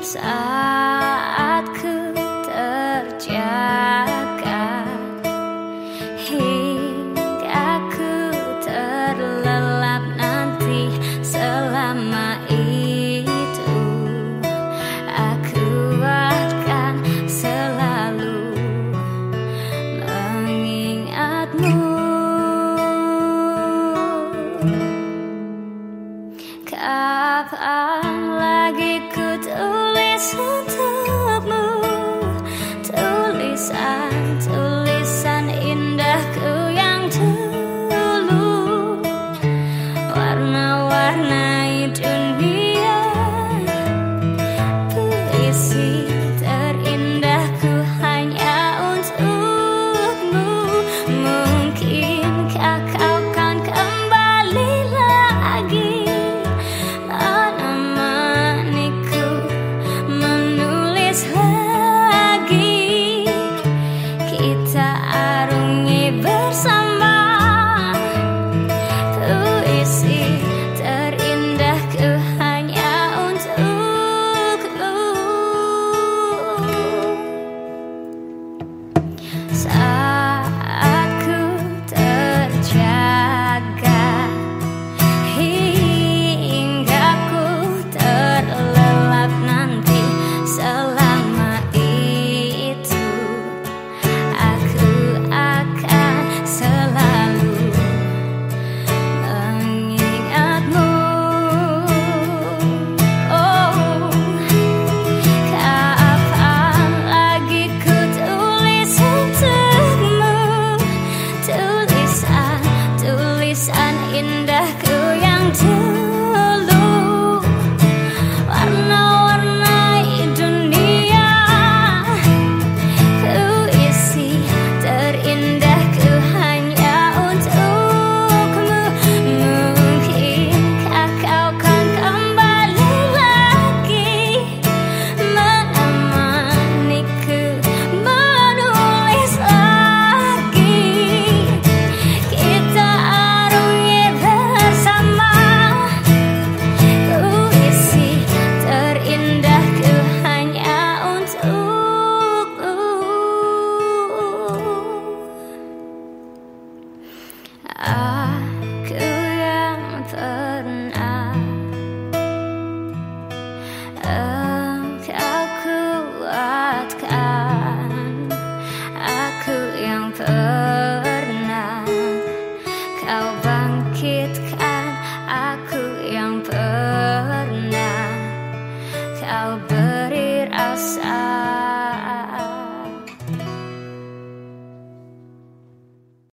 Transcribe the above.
saat ku terjaga hingga ku terlelap nanti selama itu. Aku akan selalu mengingatmu. Kapan 손톱 무 둘이 산둘 Kau bangkitkan aku yang pernah. Kau beri rasa